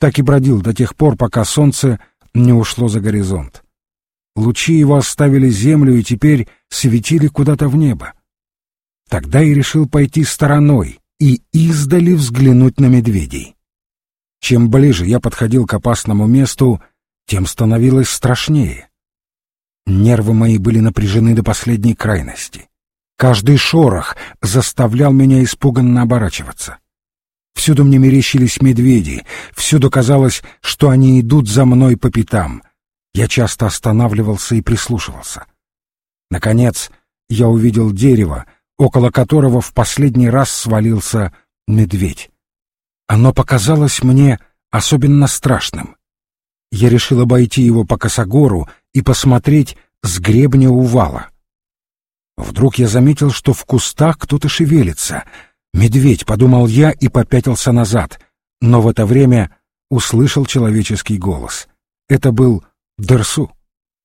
Так и бродил до тех пор, пока солнце не ушло за горизонт. Лучи его оставили землю и теперь светили куда-то в небо. Тогда и решил пойти стороной и издали взглянуть на медведей. Чем ближе я подходил к опасному месту, тем становилось страшнее. Нервы мои были напряжены до последней крайности. Каждый шорох заставлял меня испуганно оборачиваться. Всюду мне мерещились медведи, всюду казалось, что они идут за мной по пятам. Я часто останавливался и прислушивался. Наконец, я увидел дерево, около которого в последний раз свалился медведь. Оно показалось мне особенно страшным. Я решил обойти его по косогору и посмотреть с гребня увала. Вдруг я заметил, что в кустах кто-то шевелится. «Медведь», — подумал я и попятился назад, но в это время услышал человеческий голос. Это был Дерсу.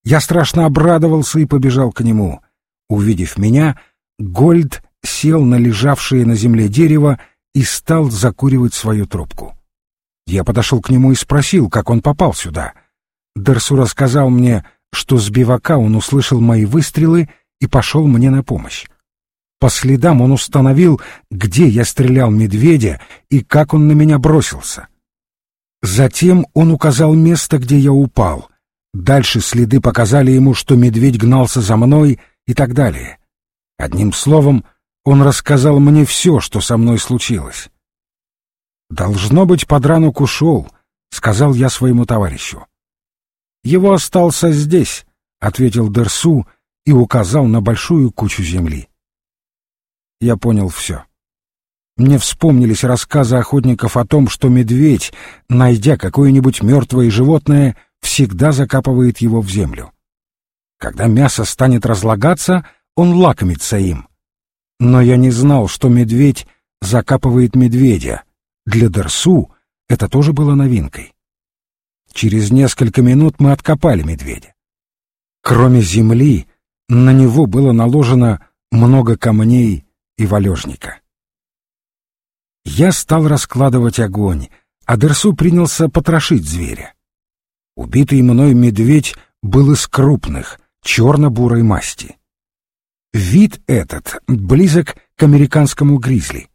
Я страшно обрадовался и побежал к нему. Увидев меня, Гольд сел на лежавшее на земле дерево и стал закуривать свою трубку. Я подошел к нему и спросил, как он попал сюда. Дерсу рассказал мне, что с бивака он услышал мои выстрелы и пошел мне на помощь. По следам он установил, где я стрелял медведя и как он на меня бросился. Затем он указал место, где я упал. Дальше следы показали ему, что медведь гнался за мной и так далее. Одним словом, он рассказал мне все, что со мной случилось. «Должно быть, подранок ушел», — сказал я своему товарищу. «Его остался здесь», — ответил Дерсу и указал на большую кучу земли. Я понял все. Мне вспомнились рассказы охотников о том, что медведь, найдя какое-нибудь мертвое животное, всегда закапывает его в землю. Когда мясо станет разлагаться, он лакомится им — но я не знал, что медведь закапывает медведя. Для Дерсу это тоже было новинкой. Через несколько минут мы откопали медведя. Кроме земли, на него было наложено много камней и валежника. Я стал раскладывать огонь, а Дерсу принялся потрошить зверя. Убитый мной медведь был из крупных, черно-бурой масти. Вид этот близок к американскому гризли.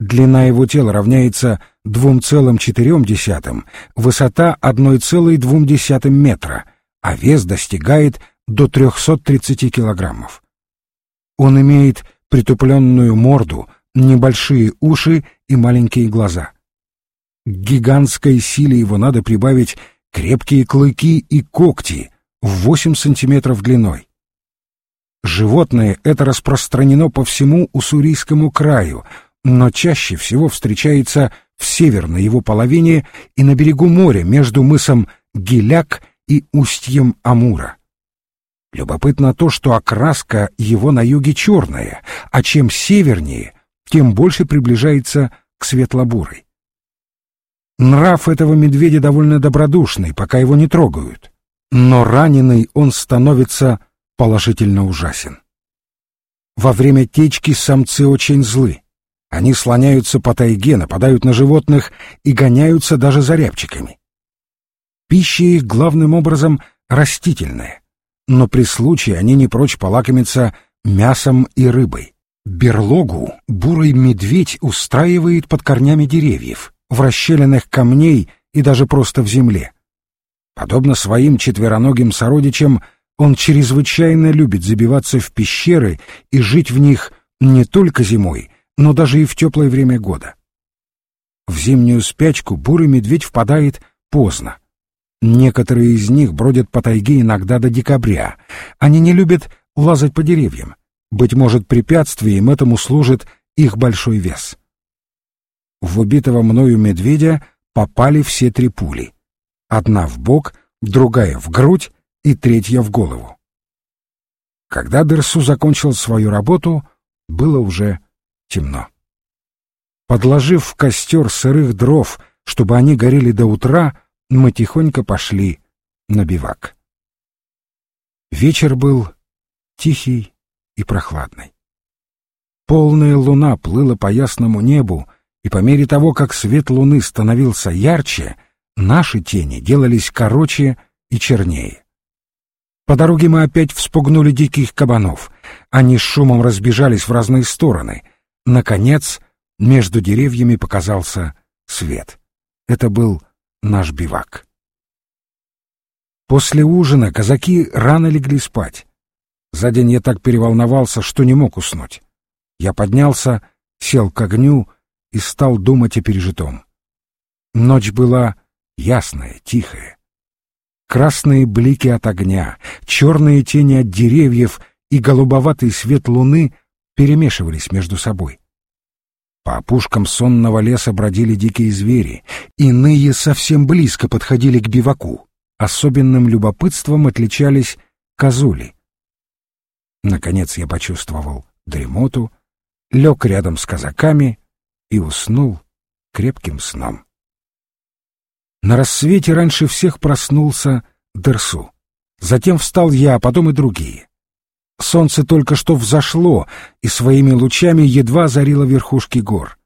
Длина его тела равняется 2,4, высота 1,2 метра, а вес достигает до 330 килограммов. Он имеет притупленную морду, небольшие уши и маленькие глаза. К гигантской силе его надо прибавить крепкие клыки и когти в 8 сантиметров длиной. Животное это распространено по всему Уссурийскому краю, но чаще всего встречается в северной его половине и на берегу моря между мысом Гиляк и устьем Амура. Любопытно то, что окраска его на юге черная, а чем севернее, тем больше приближается к светлобурой. Нрав этого медведя довольно добродушный, пока его не трогают, но раненый он становится положительно ужасен. Во время течки самцы очень злы. Они слоняются по тайге, нападают на животных и гоняются даже за рябчиками. Пища их главным образом растительная, но при случае они не прочь полакомиться мясом и рыбой. Берлогу бурый медведь устраивает под корнями деревьев, в расщелинах камней и даже просто в земле. Подобно своим четвероногим сородичам, он чрезвычайно любит забиваться в пещеры и жить в них не только зимой, но даже и в теплое время года. В зимнюю спячку бурый медведь впадает поздно. Некоторые из них бродят по тайге иногда до декабря. Они не любят лазать по деревьям. Быть может, препятствием этому служит их большой вес. В убитого мною медведя попали все три пули. Одна в бок, другая в грудь, и третья в голову. Когда Дерсу закончил свою работу, было уже темно. Подложив в костер сырых дров, чтобы они горели до утра, мы тихонько пошли на бивак. Вечер был тихий и прохладный. Полная луна плыла по ясному небу, и по мере того, как свет луны становился ярче, наши тени делались короче и чернее. По дороге мы опять вспугнули диких кабанов. Они с шумом разбежались в разные стороны. Наконец, между деревьями показался свет. Это был наш бивак. После ужина казаки рано легли спать. За день я так переволновался, что не мог уснуть. Я поднялся, сел к огню и стал думать о пережитом. Ночь была ясная, тихая. Красные блики от огня, черные тени от деревьев и голубоватый свет луны перемешивались между собой. По опушкам сонного леса бродили дикие звери, иные совсем близко подходили к биваку. Особенным любопытством отличались козули. Наконец я почувствовал дремоту, лег рядом с казаками и уснул крепким сном. На рассвете раньше всех проснулся Дерсу. Затем встал я, а потом и другие. Солнце только что взошло и своими лучами едва зарило верхушки гор.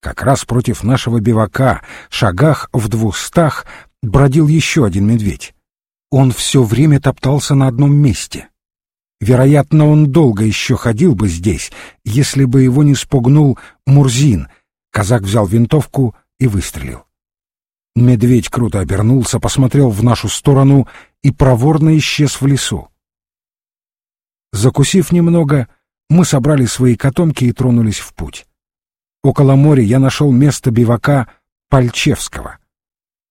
Как раз против нашего бивака, шагах в двухстах, бродил еще один медведь. Он все время топтался на одном месте. Вероятно, он долго еще ходил бы здесь, если бы его не спугнул Мурзин. Казак взял винтовку и выстрелил. Медведь круто обернулся, посмотрел в нашу сторону и проворно исчез в лесу. Закусив немного, мы собрали свои котомки и тронулись в путь. Около моря я нашел место бивака Пальчевского.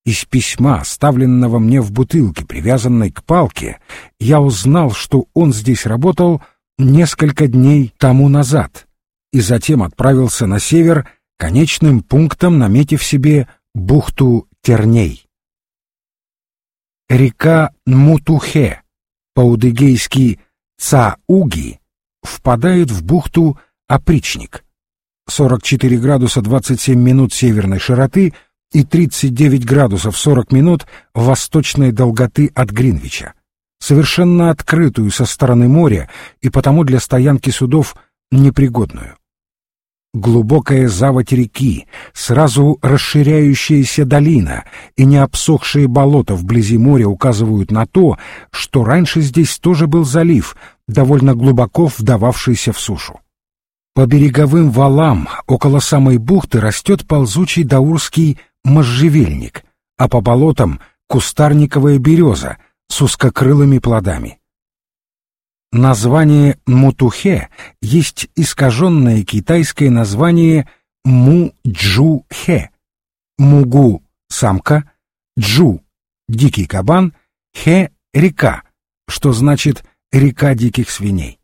Из письма, оставленного мне в бутылке, привязанной к палке, я узнал, что он здесь работал несколько дней тому назад и затем отправился на север, конечным пунктом наметив себе бухту Терней. Река Мутухе, по-удыгейски Цауги впадает в бухту Опричник. 44 градуса 27 минут северной широты и 39 градусов 40 минут восточной долготы от Гринвича. Совершенно открытую со стороны моря и потому для стоянки судов непригодную. Глубокая заводь реки, сразу расширяющаяся долина и необсохшие болота вблизи моря указывают на то, что раньше здесь тоже был залив, довольно глубоко вдававшийся в сушу. По береговым валам около самой бухты растет ползучий даурский можжевельник, а по болотам — кустарниковая береза с узкокрылыми плодами. Название Мутухе есть искаженное китайское название Му-Джу-Хе. Мугу — самка, Джу — дикий кабан, Хе — река, что значит «река диких свиней».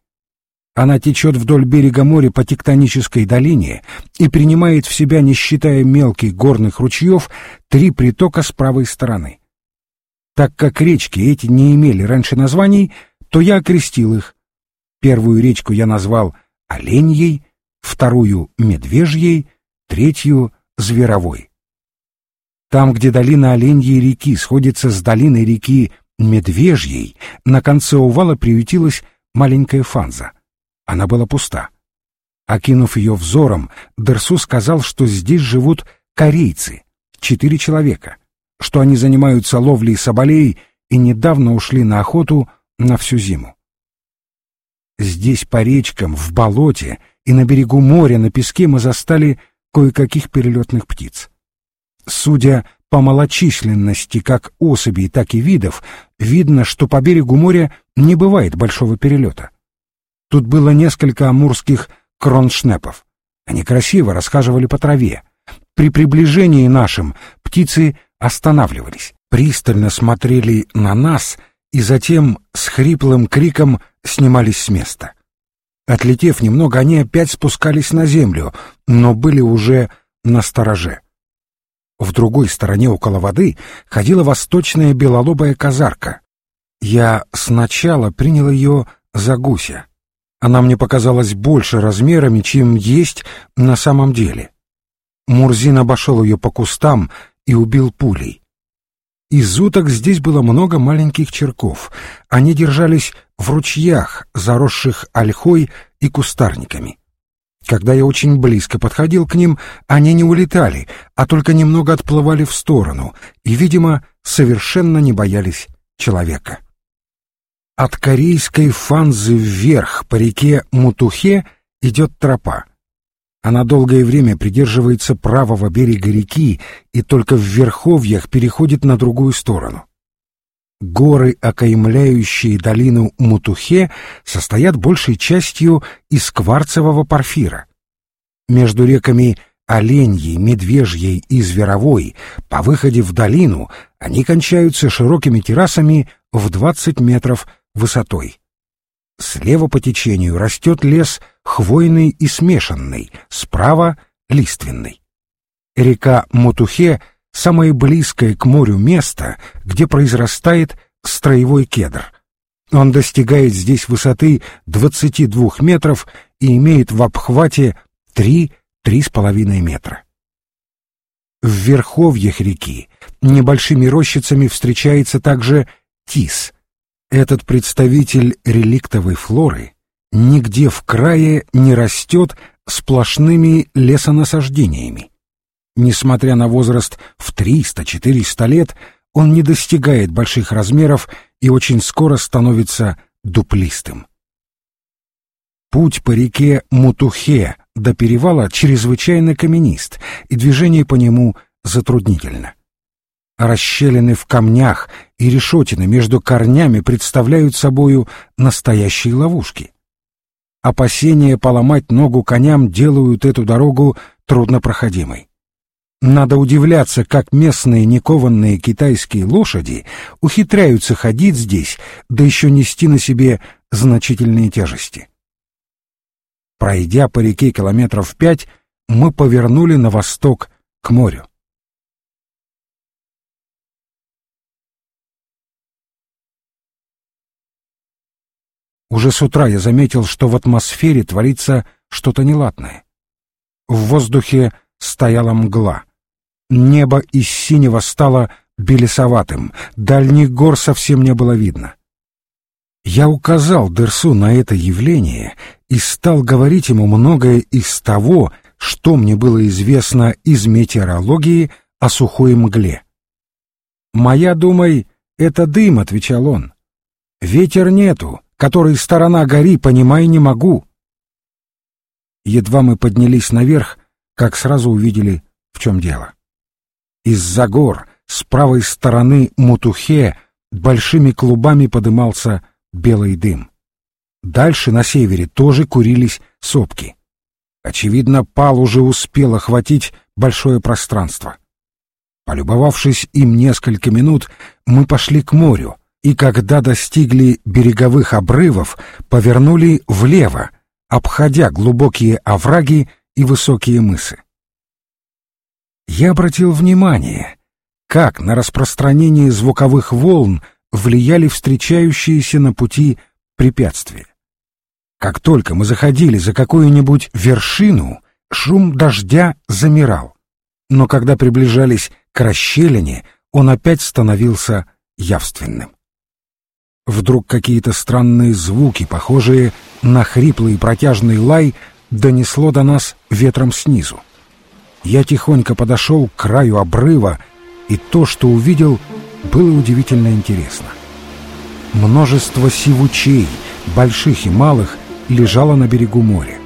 Она течет вдоль берега моря по тектонической долине и принимает в себя, не считая мелких горных ручьев, три притока с правой стороны. Так как речки эти не имели раньше названий, то я окрестил их. Первую речку я назвал Оленьей, вторую — Медвежьей, третью — Зверовой. Там, где долина Оленьей реки сходится с долиной реки Медвежьей, на конце увала приютилась маленькая фанза. Она была пуста. Окинув ее взором, Дерсу сказал, что здесь живут корейцы, четыре человека, что они занимаются ловлей соболей и недавно ушли на охоту на всю зиму. Здесь по речкам, в болоте и на берегу моря на песке мы застали кое-каких перелетных птиц. Судя по малочисленности как особей, так и видов, видно, что по берегу моря не бывает большого перелета. Тут было несколько амурских кроншнепов. Они красиво расхаживали по траве. При приближении нашим птицы останавливались, пристально смотрели на нас и затем с хриплым криком снимались с места. Отлетев немного, они опять спускались на землю, но были уже на стороже. В другой стороне около воды ходила восточная белолобая казарка. Я сначала принял ее за гуся. Она мне показалась больше размерами, чем есть на самом деле. Мурзин обошел ее по кустам и убил пулей. Из уток здесь было много маленьких черков. Они держались в ручьях, заросших ольхой и кустарниками. Когда я очень близко подходил к ним, они не улетали, а только немного отплывали в сторону и, видимо, совершенно не боялись человека. От корейской фанзы вверх по реке Мутухе идет тропа. Она долгое время придерживается правого берега реки и только в верховьях переходит на другую сторону. Горы, окаймляющие долину Мутухе, состоят большей частью из кварцевого порфира. Между реками Оленьей, Медвежьей и Зверовой по выходе в долину они кончаются широкими террасами в 20 метров высотой. Слева по течению растет лес хвойный и смешанный, справа — лиственный. Река Мутухе самое близкое к морю место, где произрастает строевой кедр. Он достигает здесь высоты 22 метров и имеет в обхвате 3-3,5 метра. В верховьях реки небольшими рощицами встречается также тис. Этот представитель реликтовой флоры нигде в крае не растет сплошными лесонасаждениями. Несмотря на возраст в 300-400 лет, он не достигает больших размеров и очень скоро становится дуплистым. Путь по реке Мутухе до перевала чрезвычайно каменист, и движение по нему затруднительно. Расщелины в камнях и решетины между корнями представляют собою настоящие ловушки. Опасения поломать ногу коням делают эту дорогу труднопроходимой. Надо удивляться, как местные никованные китайские лошади ухитряются ходить здесь, да еще нести на себе значительные тяжести. Пройдя по реке километров пять, мы повернули на восток к морю. Уже с утра я заметил, что в атмосфере творится что-то неладное. В воздухе стояла мгла. Небо из синего стало белесоватым, дальних гор совсем не было видно. Я указал Дерсу на это явление и стал говорить ему многое из того, что мне было известно из метеорологии о сухой мгле. «Моя, думай, это дым», — отвечал он. «Ветер нету, который сторона гори, понимай, не могу». Едва мы поднялись наверх, как сразу увидели, в чем дело. Из-за гор с правой стороны Мутухе большими клубами подымался белый дым. Дальше на севере тоже курились сопки. Очевидно, пал уже успел охватить большое пространство. Полюбовавшись им несколько минут, мы пошли к морю, и когда достигли береговых обрывов, повернули влево, обходя глубокие овраги и высокие мысы я обратил внимание, как на распространение звуковых волн влияли встречающиеся на пути препятствия. Как только мы заходили за какую-нибудь вершину, шум дождя замирал, но когда приближались к расщелине, он опять становился явственным. Вдруг какие-то странные звуки, похожие на хриплый протяжный лай, донесло до нас ветром снизу. Я тихонько подошел к краю обрыва, и то, что увидел, было удивительно интересно. Множество сивучей, больших и малых, лежало на берегу моря.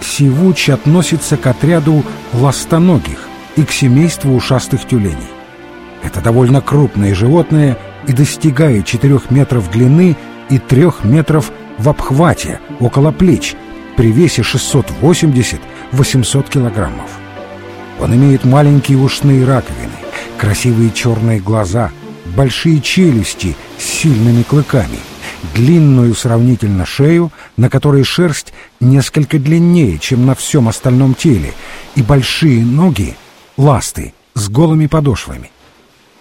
Сивуч относится к отряду ластоногих и к семейству ушастых тюленей. Это довольно крупное животное и достигает 4 метров длины и 3 метров в обхвате, около плеч, при весе 680 800 килограммов. Он имеет маленькие ушные раковины, красивые черные глаза, большие челюсти с сильными клыками, длинную сравнительно шею, на которой шерсть несколько длиннее, чем на всем остальном теле, и большие ноги, ласты, с голыми подошвами.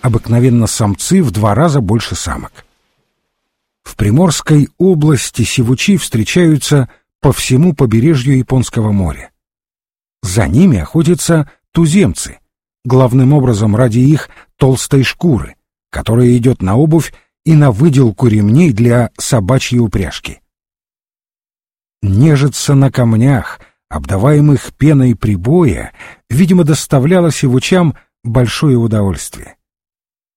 Обыкновенно самцы в два раза больше самок. В Приморской области сивучи встречаются по всему побережью Японского моря. За ними охотятся туземцы, главным образом ради их толстой шкуры, которая идет на обувь и на выделку ремней для собачьей упряжки. нежиться на камнях, обдаваемых пеной прибоя, видимо, доставляло сивучам большое удовольствие.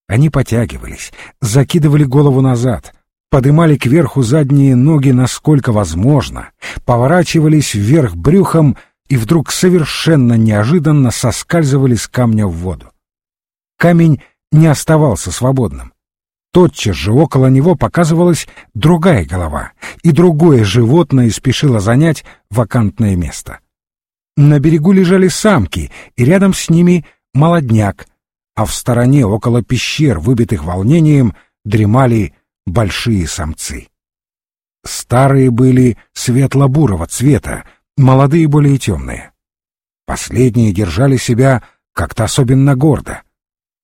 Они потягивались, закидывали голову назад, подымали кверху задние ноги насколько возможно, поворачивались вверх брюхом и вдруг совершенно неожиданно соскальзывали с камня в воду. Камень не оставался свободным. Тотчас же около него показывалась другая голова, и другое животное спешило занять вакантное место. На берегу лежали самки, и рядом с ними молодняк, а в стороне, около пещер, выбитых волнением, дремали большие самцы. Старые были светло-бурого цвета, молодые более темные. Последние держали себя как-то особенно гордо.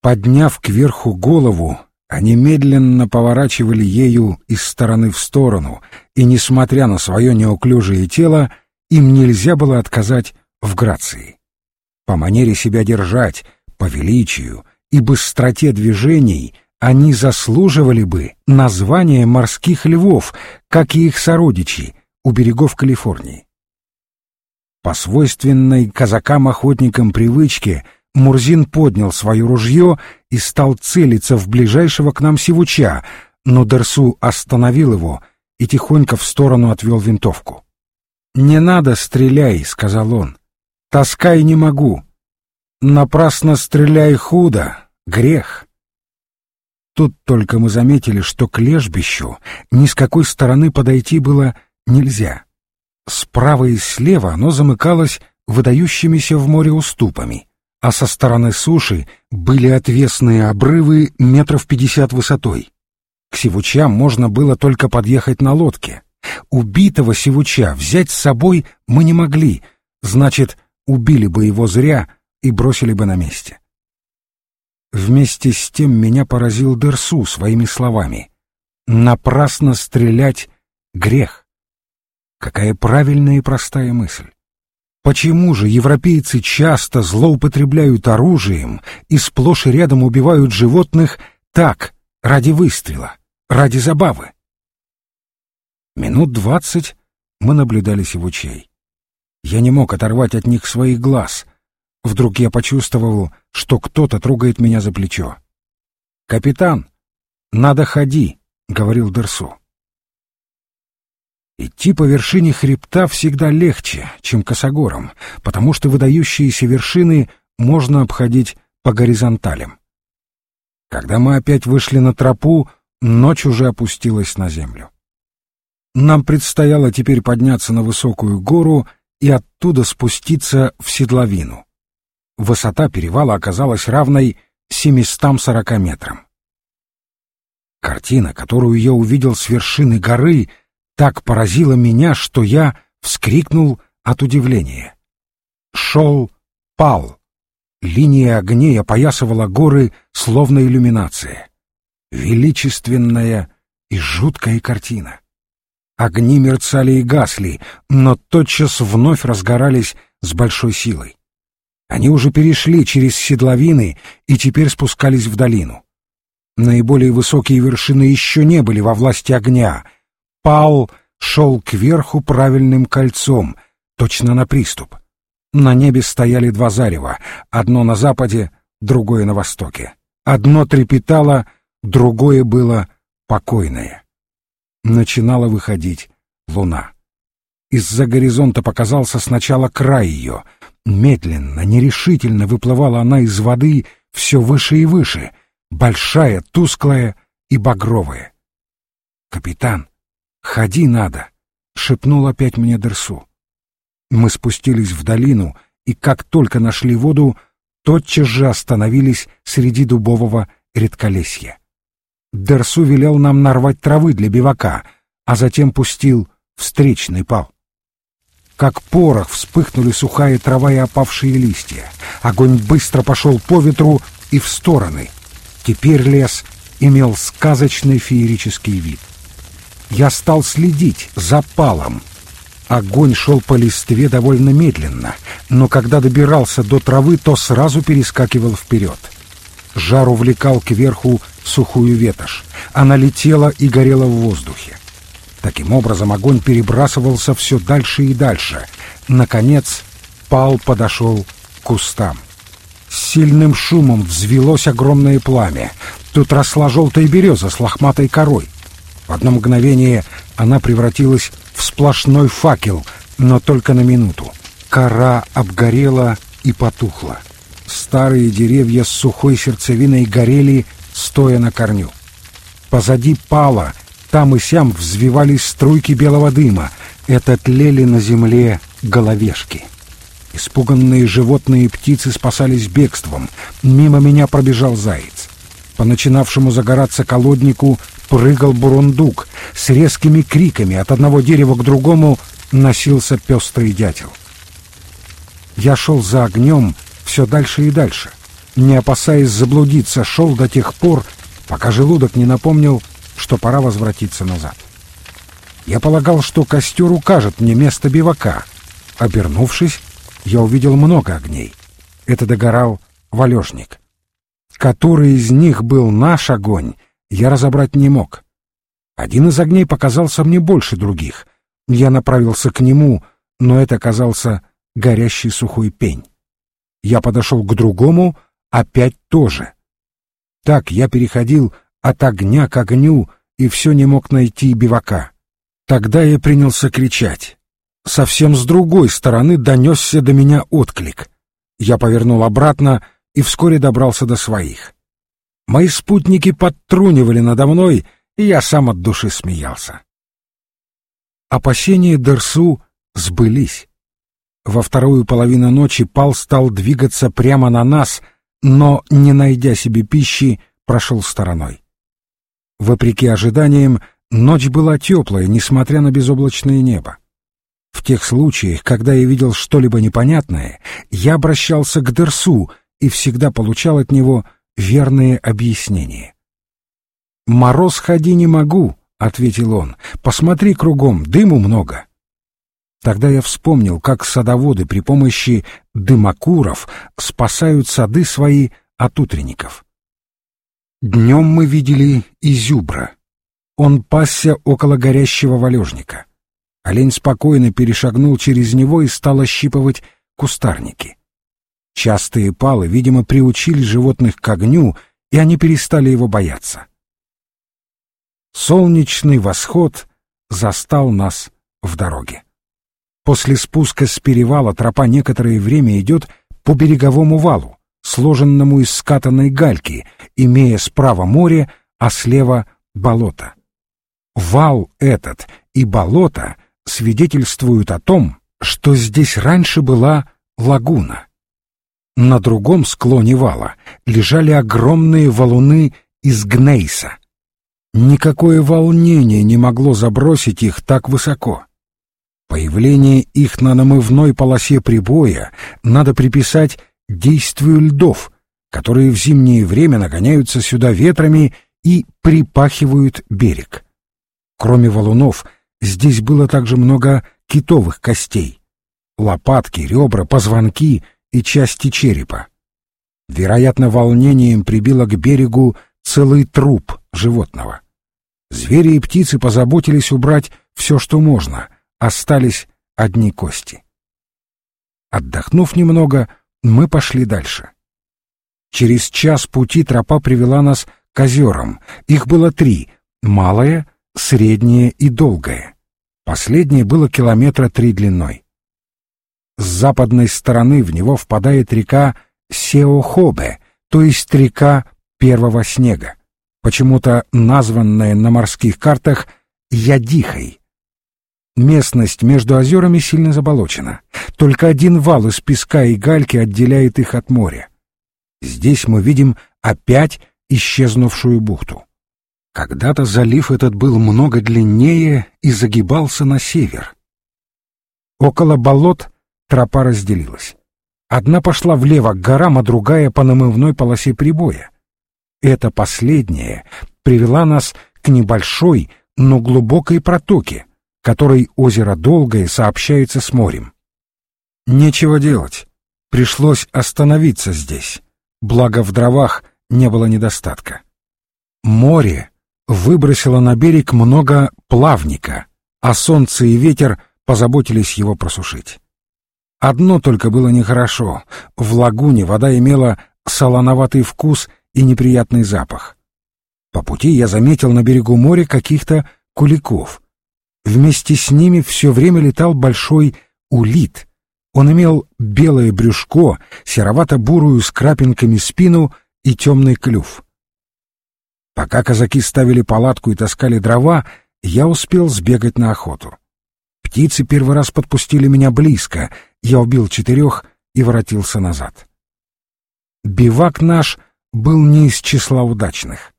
Подняв кверху голову, они медленно поворачивали ею из стороны в сторону, и, несмотря на свое неуклюжее тело, им нельзя было отказать в грации. По манере себя держать, по величию и быстроте движений они заслуживали бы названия морских львов, как и их сородичи у берегов Калифорнии. По свойственной казакам-охотникам привычке Мурзин поднял свое ружье и стал целиться в ближайшего к нам сивуча, но Дерсу остановил его и тихонько в сторону отвел винтовку. «Не надо, стреляй», — сказал он. «Таскай не могу. Напрасно стреляй худо, грех». Тут только мы заметили, что к лежбищу ни с какой стороны подойти было нельзя. Справа и слева оно замыкалось выдающимися в море уступами, а со стороны суши были отвесные обрывы метров пятьдесят высотой. К Сивучам можно было только подъехать на лодке. Убитого Сивуча взять с собой мы не могли, значит, убили бы его зря и бросили бы на месте. Вместе с тем меня поразил Дерсу своими словами. «Напрасно стрелять — грех». Какая правильная и простая мысль. Почему же европейцы часто злоупотребляют оружием и сплошь и рядом убивают животных так, ради выстрела, ради забавы? Минут двадцать мы наблюдали сивучей. Я не мог оторвать от них своих глаз. Вдруг я почувствовал, что кто-то трогает меня за плечо. «Капитан, надо ходи», — говорил Дерсу. Идти по вершине хребта всегда легче, чем косогором, потому что выдающиеся вершины можно обходить по горизонталям. Когда мы опять вышли на тропу, ночь уже опустилась на землю. Нам предстояло теперь подняться на высокую гору и оттуда спуститься в седловину. Высота перевала оказалась равной 740 метрам. Картина, которую я увидел с вершины горы, так поразила меня, что я вскрикнул от удивления. Шел пал. Линия огней опоясывала горы, словно иллюминация. Величественная и жуткая картина. Огни мерцали и гасли, но тотчас вновь разгорались с большой силой. Они уже перешли через седловины и теперь спускались в долину. Наиболее высокие вершины еще не были во власти огня — Пал шел кверху правильным кольцом, точно на приступ. На небе стояли два зарева, одно на западе, другое на востоке. Одно трепетало, другое было покойное. Начинала выходить луна. Из-за горизонта показался сначала край ее. Медленно, нерешительно выплывала она из воды все выше и выше, большая, тусклая и багровая. «Капитан, «Ходи надо!» — шепнул опять мне Дерсу. Мы спустились в долину, и как только нашли воду, тотчас же остановились среди дубового редколесья. Дерсу велел нам нарвать травы для бивака, а затем пустил встречный пал. Как порох вспыхнули сухая трава и опавшие листья. Огонь быстро пошел по ветру и в стороны. Теперь лес имел сказочный феерический вид я стал следить за палом. Огонь шел по листве довольно медленно, но когда добирался до травы, то сразу перескакивал вперед. Жар увлекал кверху сухую ветошь. Она летела и горела в воздухе. Таким образом, огонь перебрасывался все дальше и дальше. Наконец, пал подошел к кустам. С сильным шумом взвелось огромное пламя. Тут росла желтая береза с лохматой корой. В одно мгновение она превратилась в сплошной факел, но только на минуту. Кора обгорела и потухла. Старые деревья с сухой сердцевиной горели, стоя на корню. Позади пала, там и сям взвивались струйки белого дыма. Это тлели на земле головешки. Испуганные животные и птицы спасались бегством. Мимо меня пробежал заяц. По начинавшему загораться колоднику прыгал бурундук. С резкими криками от одного дерева к другому носился пестрый дятел. Я шел за огнем все дальше и дальше. Не опасаясь заблудиться, шел до тех пор, пока желудок не напомнил, что пора возвратиться назад. Я полагал, что костер укажет мне место бивака. Обернувшись, я увидел много огней. Это догорал валежник. Который из них был наш огонь, я разобрать не мог. Один из огней показался мне больше других. Я направился к нему, но это оказался горящий сухой пень. Я подошел к другому, опять тоже. Так я переходил от огня к огню и все не мог найти бивака. Тогда я принялся кричать. Совсем с другой стороны донесся до меня отклик. Я повернул обратно и вскоре добрался до своих. Мои спутники подтрунивали надо мной, и я сам от души смеялся. Опасения Дерсу сбылись. Во вторую половину ночи Пал стал двигаться прямо на нас, но, не найдя себе пищи, прошел стороной. Вопреки ожиданиям, ночь была теплая, несмотря на безоблачное небо. В тех случаях, когда я видел что-либо непонятное, я обращался к Дерсу и всегда получал от него верные объяснения. «Мороз ходи не могу», — ответил он. «Посмотри кругом, дыму много». Тогда я вспомнил, как садоводы при помощи дымокуров спасают сады свои от утренников. Днем мы видели изюбра. Он пасся около горящего валежника. Олень спокойно перешагнул через него и стал ощипывать кустарники. Частые палы, видимо, приучили животных к огню, и они перестали его бояться. Солнечный восход застал нас в дороге. После спуска с перевала тропа некоторое время идет по береговому валу, сложенному из скатанной гальки, имея справа море, а слева болото. Вал этот и болото свидетельствуют о том, что здесь раньше была лагуна. На другом склоне вала лежали огромные валуны из гнейса. Никакое волнение не могло забросить их так высоко. Появление их на намывной полосе прибоя надо приписать действию льдов, которые в зимнее время нагоняются сюда ветрами и припахивают берег. Кроме валунов, здесь было также много китовых костей. Лопатки, ребра, позвонки — и части черепа. Вероятно, волнением прибило к берегу целый труп животного. Звери и птицы позаботились убрать все, что можно, остались одни кости. Отдохнув немного, мы пошли дальше. Через час пути тропа привела нас к озерам. Их было три — малое, среднее и долгое. Последнее было километра три длиной. С западной стороны в него впадает река Сеохобе, то есть река первого снега, почему-то названная на морских картах Ядихой. Местность между озерами сильно заболочена. Только один вал из песка и гальки отделяет их от моря. Здесь мы видим опять исчезнувшую бухту. Когда-то залив этот был много длиннее и загибался на север. Около болот тропа разделилась. Одна пошла влево к горам, а другая по намывной полосе прибоя. Эта последняя привела нас к небольшой, но глубокой протоке, которой озеро Долгое сообщается с морем. Нечего делать. Пришлось остановиться здесь. Благо в дровах не было недостатка. Море выбросило на берег много плавника, а солнце и ветер позаботились его просушить. Одно только было нехорошо. В лагуне вода имела солоноватый вкус и неприятный запах. По пути я заметил на берегу моря каких-то куликов. Вместе с ними все время летал большой улит. Он имел белое брюшко, серовато-бурую с крапинками спину и темный клюв. Пока казаки ставили палатку и таскали дрова, я успел сбегать на охоту. Птицы первый раз подпустили меня близко, я убил четырех и воротился назад. Бивак наш был не из числа удачных.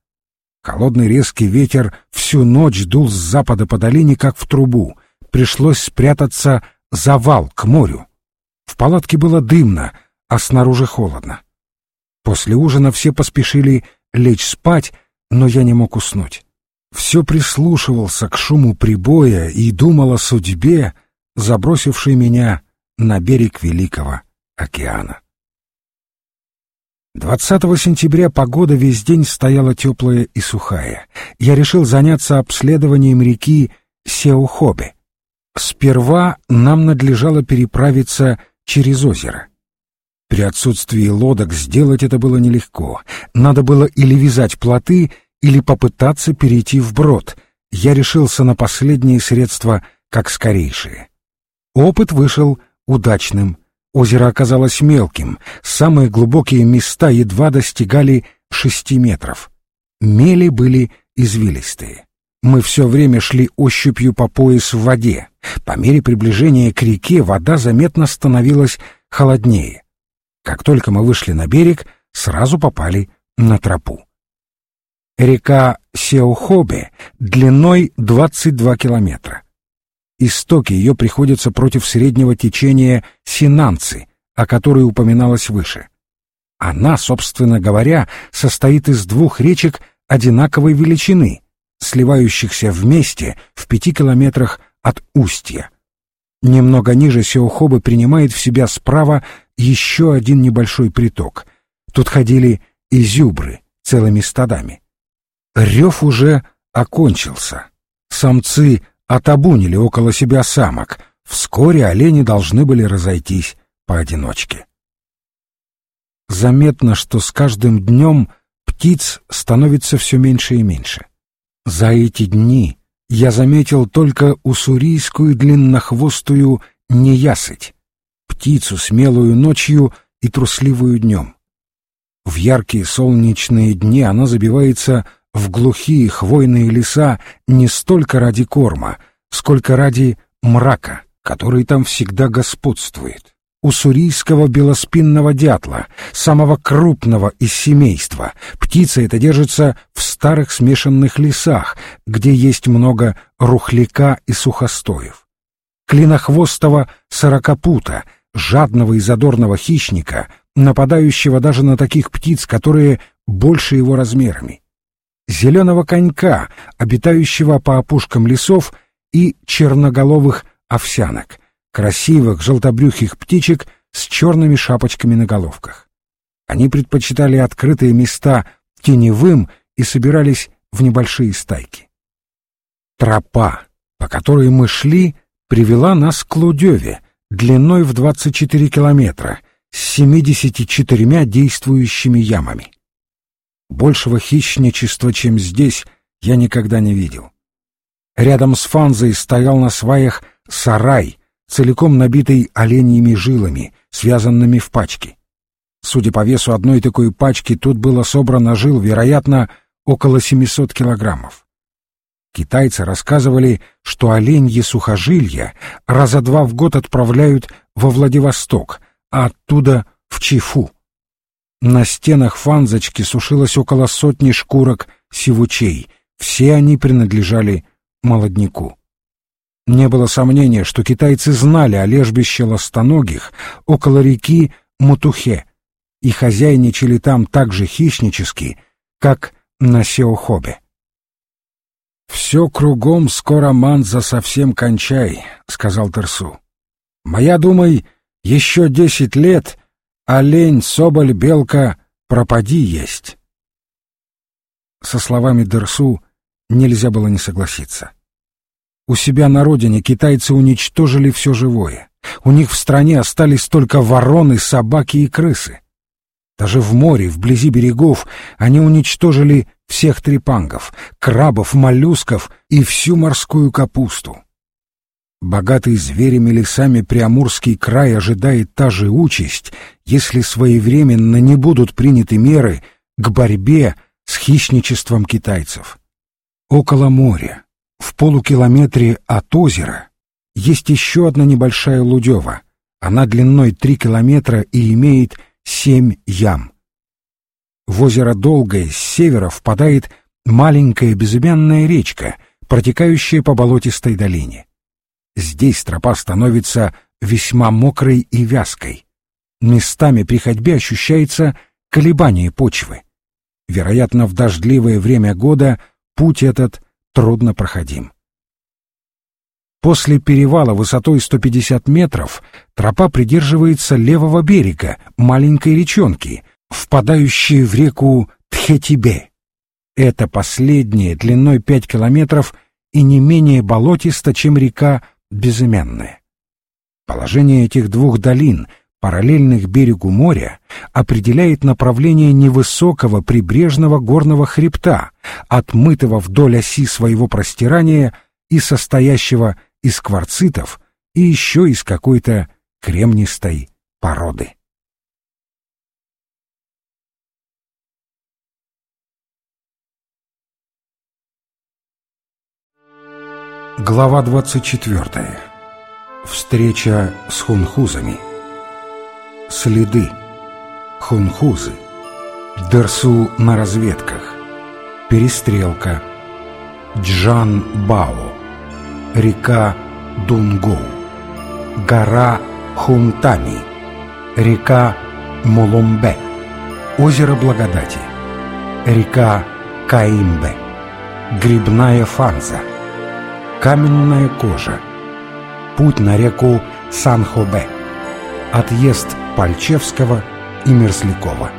Холодный резкий ветер всю ночь дул с запада по долине, как в трубу. Пришлось спрятаться за вал к морю. В палатке было дымно, а снаружи холодно. После ужина все поспешили лечь спать, но я не мог уснуть все прислушивался к шуму прибоя и думал о судьбе, забросившей меня на берег Великого океана. 20 сентября погода весь день стояла теплая и сухая. Я решил заняться обследованием реки Сеухобе. Сперва нам надлежало переправиться через озеро. При отсутствии лодок сделать это было нелегко. Надо было или вязать плоты, или попытаться перейти вброд. Я решился на последние средства как скорейшие. Опыт вышел удачным. Озеро оказалось мелким, самые глубокие места едва достигали шести метров. Мели были извилистые. Мы все время шли ощупью по пояс в воде. По мере приближения к реке вода заметно становилась холоднее. Как только мы вышли на берег, сразу попали на тропу. Река Сеухобе длиной 22 километра. Истоки ее приходятся против среднего течения Синанцы, о которой упоминалось выше. Она, собственно говоря, состоит из двух речек одинаковой величины, сливающихся вместе в пяти километрах от устья. Немного ниже Сеухобы принимает в себя справа еще один небольшой приток. Тут ходили изюбры целыми стадами. Рев уже окончился. Самцы отобунили около себя самок. Вскоре олени должны были разойтись поодиночке. Заметно, что с каждым днем птиц становится все меньше и меньше. За эти дни я заметил только уссурийскую длиннохвостую неясыть, птицу смелую ночью и трусливую днем. В яркие солнечные дни она забивается в глухие хвойные леса не столько ради корма, сколько ради мрака, который там всегда господствует. У сурийского белоспинного дятла, самого крупного из семейства, птица эта держится в старых смешанных лесах, где есть много рухляка и сухостоев. Клинохвостого сорокопута, жадного и задорного хищника, нападающего даже на таких птиц, которые больше его размерами зеленого конька, обитающего по опушкам лесов, и черноголовых овсянок, красивых желтобрюхих птичек с черными шапочками на головках. Они предпочитали открытые места теневым и собирались в небольшие стайки. Тропа, по которой мы шли, привела нас к Лудеве, длиной в 24 километра, с 74 действующими ямами. Большего хищничества, чем здесь, я никогда не видел. Рядом с фанзой стоял на сваях сарай, целиком набитый оленьими жилами, связанными в пачки. Судя по весу одной такой пачки, тут было собрано жил, вероятно, около 700 килограммов. Китайцы рассказывали, что оленьи сухожилья раза два в год отправляют во Владивосток, а оттуда в Чифу. На стенах фанзочки сушилось около сотни шкурок сивучей. Все они принадлежали молодняку. Не было сомнения, что китайцы знали о лежбище ластоногих около реки Мутухе и хозяйничали там так же хищнически, как на Сеохобе. «Все кругом скоро манза совсем кончай», — сказал Терсу. «Моя, думай, еще десять лет, олень, соболь, белка, пропади есть. Со словами Дерсу нельзя было не согласиться. У себя на родине китайцы уничтожили все живое. У них в стране остались только вороны, собаки и крысы. Даже в море, вблизи берегов, они уничтожили всех трепангов, крабов, моллюсков и всю морскую капусту. Богатый зверями лесами Приамурский край ожидает та же участь, если своевременно не будут приняты меры к борьбе с хищничеством китайцев. Около моря, в полукилометре от озера, есть еще одна небольшая лудева. Она длиной три километра и имеет семь ям. В озеро Долгое с севера впадает маленькая безымянная речка, протекающая по болотистой долине. Здесь тропа становится весьма мокрой и вязкой. Местами при ходьбе ощущается колебание почвы. Вероятно, в дождливое время года путь этот трудно проходим. После перевала высотой 150 метров тропа придерживается левого берега маленькой речонки, впадающей в реку Тхетибе. Это последняя длиной 5 километров и не менее болотиста, чем река Безымянная. Положение этих двух долин, параллельных берегу моря, определяет направление невысокого прибрежного горного хребта, отмытого вдоль оси своего простирания и состоящего из кварцитов и еще из какой-то кремнистой породы. Глава 24. Встреча с хунхузами. Следы. Хунхузы. Дерсу на разведках. Перестрелка. Джан Бао река Дунгоу, гора Хунтами, река Моломбе, озеро Благодати, река Каимбе, грибная фанза, каменная кожа, путь на реку Санхобе, отъезд Пальчевского и Мерзлякова.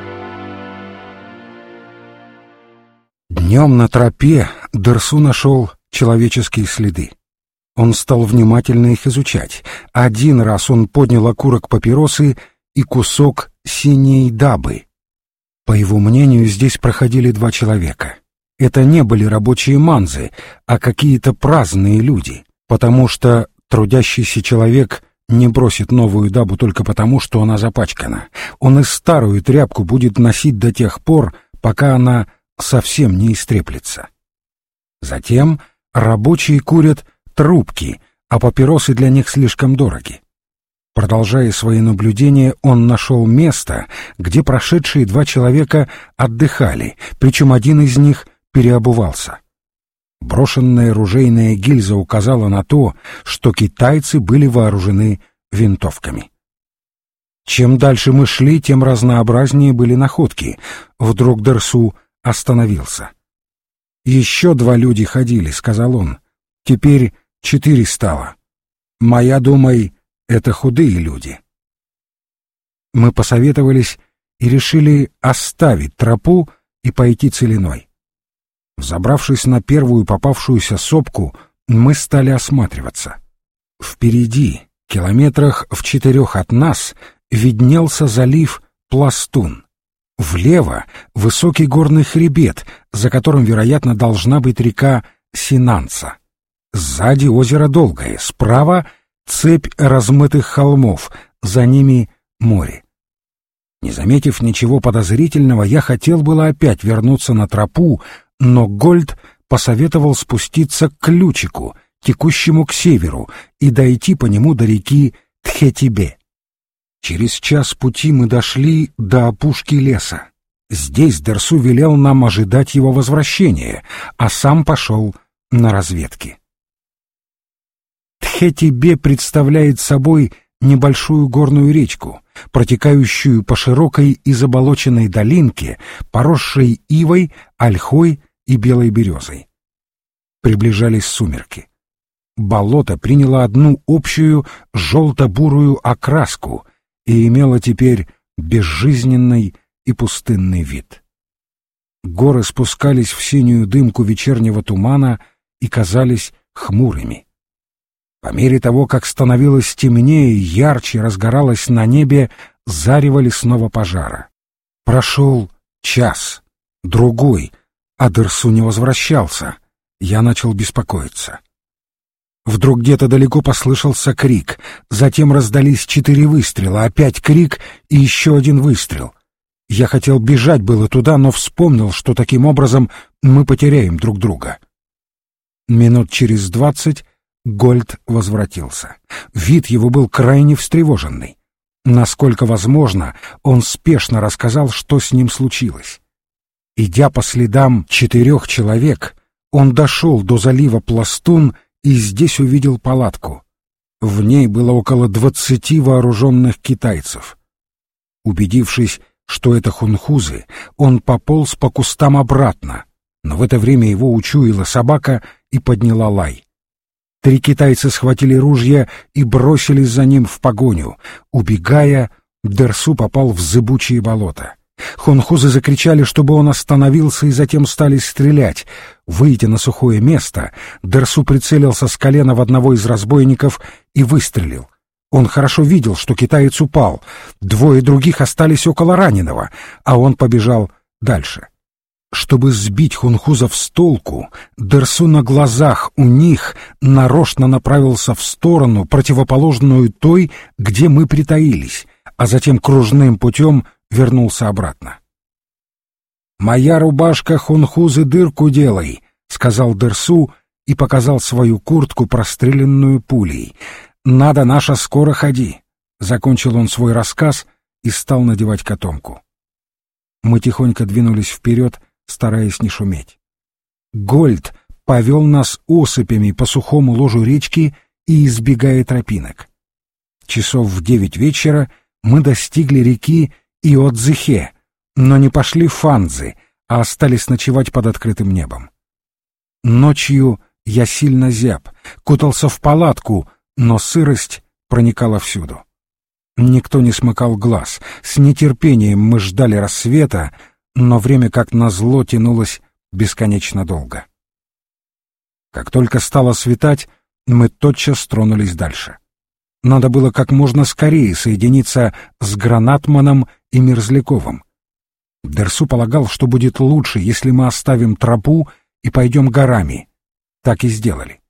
Днем на тропе Дерсу нашел человеческие следы. Он стал внимательно их изучать. Один раз он поднял окурок папиросы и кусок синей дабы. По его мнению, здесь проходили два человека. Это не были рабочие манзы, а какие-то праздные люди, потому что трудящийся человек не бросит новую дабу только потому, что она запачкана. Он и старую тряпку будет носить до тех пор, пока она совсем не истреплется. Затем рабочие курят трубки, а папиросы для них слишком дороги. Продолжая свои наблюдения, он нашел место, где прошедшие два человека отдыхали, причем один из них переобувался. Брошенная ружейная гильза указала на то, что китайцы были вооружены винтовками. Чем дальше мы шли, тем разнообразнее были находки. Вдруг Дерсу остановился. «Еще два люди ходили», — сказал он. «Теперь четыре стало. Моя, думай, это худые люди. Мы посоветовались и решили оставить тропу и пойти целиной. Взобравшись на первую попавшуюся сопку, мы стали осматриваться. Впереди, километрах в четырех от нас, виднелся залив Пластун. Влево — высокий горный хребет, за которым, вероятно, должна быть река Синанца. Сзади озеро Долгое, справа цепь размытых холмов, за ними море. Не заметив ничего подозрительного, я хотел было опять вернуться на тропу, но Гольд посоветовал спуститься к ключику, текущему к северу, и дойти по нему до реки Тхетибе. Через час пути мы дошли до опушки леса. Здесь Дерсу велел нам ожидать его возвращения, а сам пошел на разведки. Тхетибе представляет собой небольшую горную речку, протекающую по широкой и заболоченной долинке, поросшей ивой, ольхой и белой березой. Приближались сумерки. Болото приняло одну общую желто-бурую окраску и имело теперь безжизненный и пустынный вид. Горы спускались в синюю дымку вечернего тумана и казались хмурыми. По мере того, как становилось темнее, ярче разгоралось на небе зарево лесного пожара. Прошел час, другой, а Дерсу не возвращался. Я начал беспокоиться. Вдруг где-то далеко послышался крик, затем раздались четыре выстрела, опять крик и еще один выстрел. Я хотел бежать было туда, но вспомнил, что таким образом мы потеряем друг друга. Минут через двадцать Гольд возвратился. Вид его был крайне встревоженный. Насколько возможно, он спешно рассказал, что с ним случилось. Идя по следам четырех человек, он дошел до залива Пластун и здесь увидел палатку. В ней было около двадцати вооруженных китайцев. Убедившись, что это хунхузы, он пополз по кустам обратно, но в это время его учуяла собака и подняла лай. Три китайца схватили ружья и бросились за ним в погоню. Убегая, Дерсу попал в зыбучие болота. Хунхузы закричали, чтобы он остановился, и затем стали стрелять. Выйдя на сухое место, Дерсу прицелился с колена в одного из разбойников и выстрелил. Он хорошо видел, что китаец упал. Двое других остались около раненого, а он побежал дальше. Чтобы сбить хунхузов с толку, Дерсу на глазах у них нарочно направился в сторону, противоположную той, где мы притаились, а затем кружным путем вернулся обратно. «Моя рубашка хунхузы дырку делай», — сказал Дерсу и показал свою куртку, простреленную пулей. «Надо наша скоро ходи», — закончил он свой рассказ и стал надевать котомку. Мы тихонько двинулись вперед, стараясь не шуметь. Гольд повел нас осыпями по сухому ложу речки и избегая тропинок. Часов в девять вечера мы достигли реки и Отзыхе, но не пошли Фанзы, а остались ночевать под открытым небом. Ночью я сильно зяб, кутался в палатку, но сырость проникала всюду. Никто не смыкал глаз, с нетерпением мы ждали рассвета, но время как назло тянулось бесконечно долго. Как только стало светать, мы тотчас тронулись дальше. Надо было как можно скорее соединиться с Гранатманом и Мерзляковым. Дерсу полагал, что будет лучше, если мы оставим тропу и пойдем горами. Так и сделали.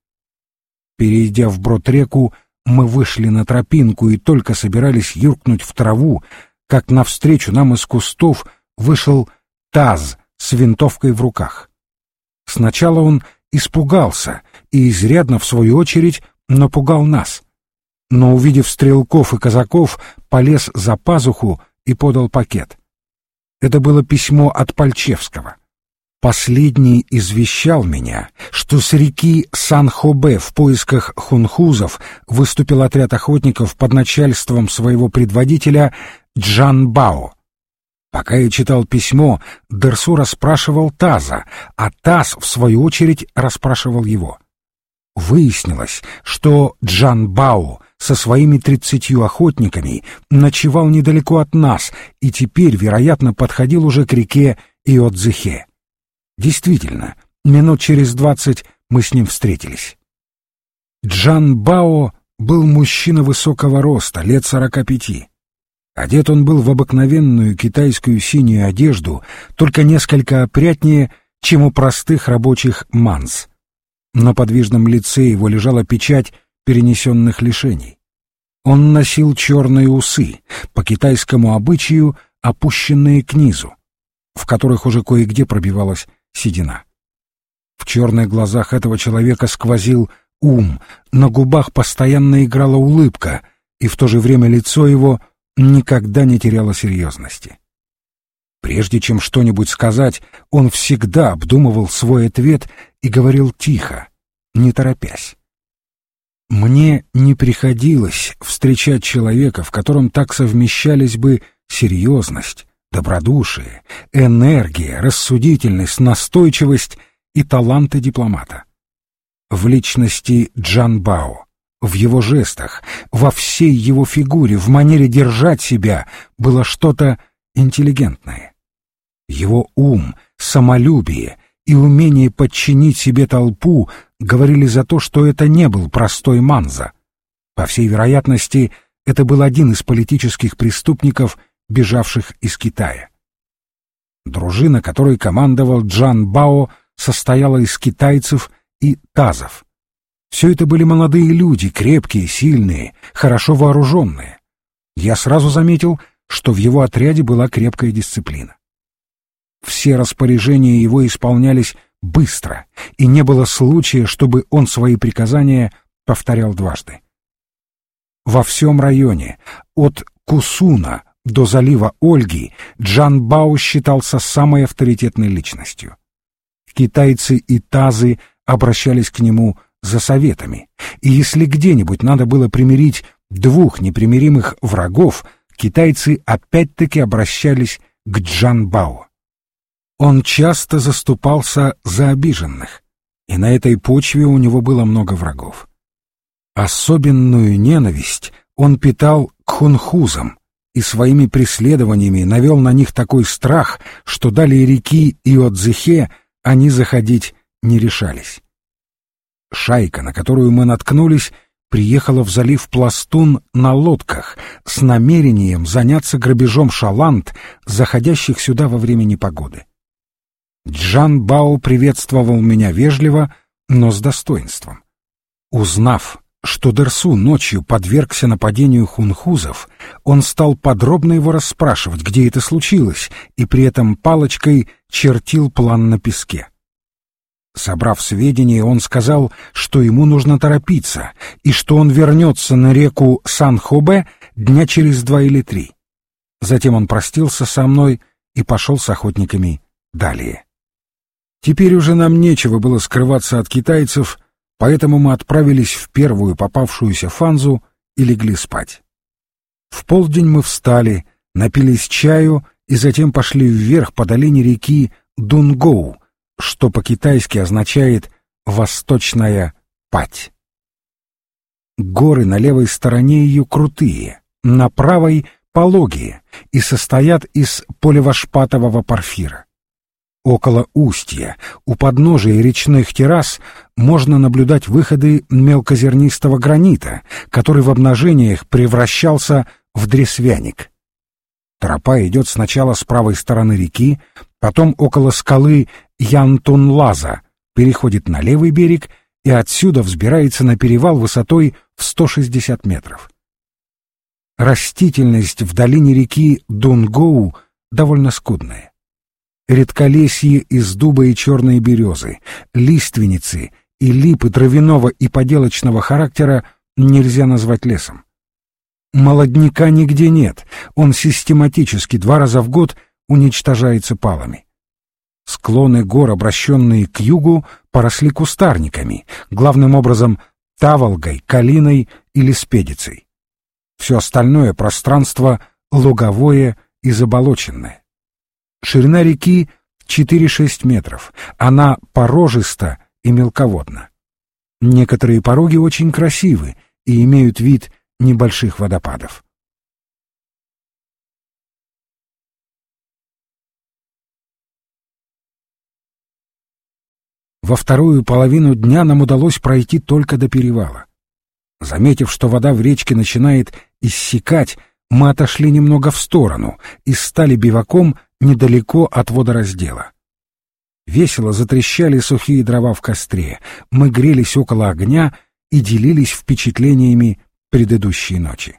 Перейдя вброд реку, мы вышли на тропинку и только собирались юркнуть в траву, как навстречу нам из кустов вышел Таз с винтовкой в руках. Сначала он испугался и изрядно, в свою очередь, напугал нас — но, увидев стрелков и казаков, полез за пазуху и подал пакет. Это было письмо от Пальчевского. Последний извещал меня, что с реки Сан-Хобе в поисках хунхузов выступил отряд охотников под начальством своего предводителя Джан Бао. Пока я читал письмо, Дерсу расспрашивал Таза, а Таз, в свою очередь, расспрашивал его. Выяснилось, что Джан Бао со своими тридцатью охотниками ночевал недалеко от нас и теперь, вероятно, подходил уже к реке Иотзехе. Действительно, минут через двадцать мы с ним встретились. Джан Бао был мужчина высокого роста, лет сорока пяти. Одет он был в обыкновенную китайскую синюю одежду, только несколько опрятнее, чем у простых рабочих манс. На подвижном лице его лежала печать перенесенных лишений. Он носил черные усы, по китайскому обычаю опущенные к низу, в которых уже кое-где пробивалась седина. В черных глазах этого человека сквозил ум, на губах постоянно играла улыбка, и в то же время лицо его никогда не теряло серьезности. Прежде чем что-нибудь сказать, он всегда обдумывал свой ответ и говорил тихо, не торопясь. Мне не приходилось встречать человека, в котором так совмещались бы серьезность, добродушие, энергия, рассудительность, настойчивость и таланты дипломата. В личности Джан Бао, в его жестах, во всей его фигуре, в манере держать себя было что-то интеллигентное. Его ум, самолюбие и умение подчинить себе толпу говорили за то, что это не был простой манза. По всей вероятности, это был один из политических преступников, бежавших из Китая. Дружина, которой командовал Джан Бао, состояла из китайцев и тазов. Все это были молодые люди, крепкие, сильные, хорошо вооруженные. Я сразу заметил, что в его отряде была крепкая дисциплина. Все распоряжения его исполнялись быстро, и не было случая, чтобы он свои приказания повторял дважды. Во всем районе, от Кусуна до залива Ольги, Джан Бао считался самой авторитетной личностью. Китайцы и тазы обращались к нему за советами, и если где-нибудь надо было примирить двух непримиримых врагов, китайцы опять-таки обращались к Джанбао. Он часто заступался за обиженных, и на этой почве у него было много врагов. Особенную ненависть он питал к хунхузам и своими преследованиями навел на них такой страх, что далее реки Иодзихе они заходить не решались. Шайка, на которую мы наткнулись, приехала в залив Пластун на лодках с намерением заняться грабежом шаланд, заходящих сюда во время непогоды. Джан Бао приветствовал меня вежливо, но с достоинством. Узнав, что Дерсу ночью подвергся нападению хунхузов, он стал подробно его расспрашивать, где это случилось, и при этом палочкой чертил план на песке. Собрав сведения, он сказал, что ему нужно торопиться, и что он вернется на реку Сан-Хобе дня через два или три. Затем он простился со мной и пошел с охотниками далее. Теперь уже нам нечего было скрываться от китайцев, поэтому мы отправились в первую попавшуюся фанзу и легли спать. В полдень мы встали, напились чаю и затем пошли вверх по долине реки Дунгоу, что по-китайски означает «восточная пать». Горы на левой стороне ее крутые, на правой — пологие и состоят из полевошпатового порфира. Около устья, у подножия речных террас, можно наблюдать выходы мелкозернистого гранита, который в обнажениях превращался в дресвяник. Тропа идет сначала с правой стороны реки, потом около скалы Янтун-Лаза, переходит на левый берег и отсюда взбирается на перевал высотой в 160 метров. Растительность в долине реки Дунгоу довольно скудная. Редколесье из дуба и черной березы, лиственницы и липы травяного и поделочного характера нельзя назвать лесом. Молодняка нигде нет, он систематически два раза в год уничтожается палами. Склоны гор, обращенные к югу, поросли кустарниками, главным образом таволгой, калиной или спедицей. Все остальное пространство луговое и заболоченное. Ширина реки 4-6 метров, она порожиста и мелководна. Некоторые пороги очень красивы и имеют вид небольших водопадов. Во вторую половину дня нам удалось пройти только до перевала. Заметив, что вода в речке начинает иссякать, мы отошли немного в сторону и стали биваком недалеко от водораздела. Весело затрещали сухие дрова в костре, мы грелись около огня и делились впечатлениями предыдущей ночи.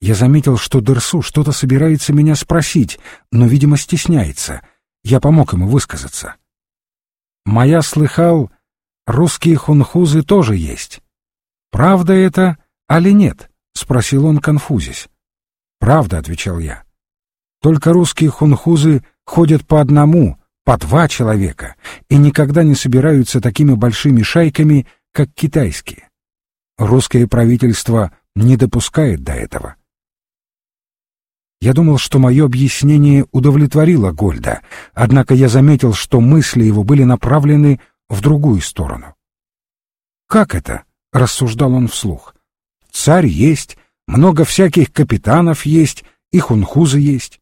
Я заметил, что Дерсу что-то собирается меня спросить, но, видимо, стесняется. Я помог ему высказаться. «Моя слыхал, русские хунхузы тоже есть. Правда это, али нет?» — спросил он, конфузясь. «Правда», — отвечал я. «Только русские хунхузы ходят по одному, по два человека, и никогда не собираются такими большими шайками, как китайские. Русское правительство не допускает до этого. Я думал, что мое объяснение удовлетворило Гольда, однако я заметил, что мысли его были направлены в другую сторону. «Как это?» — рассуждал он вслух. «Царь есть, много всяких капитанов есть, и хунхузы есть.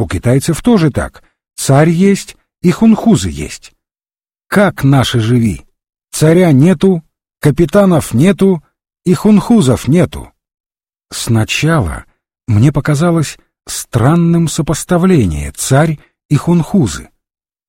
У китайцев тоже так. Царь есть, и хунхузы есть. Как наши живи? Царя нету, капитанов нету и хунхузов нету. Сначала мне показалось странным сопоставление царь и хунхузы.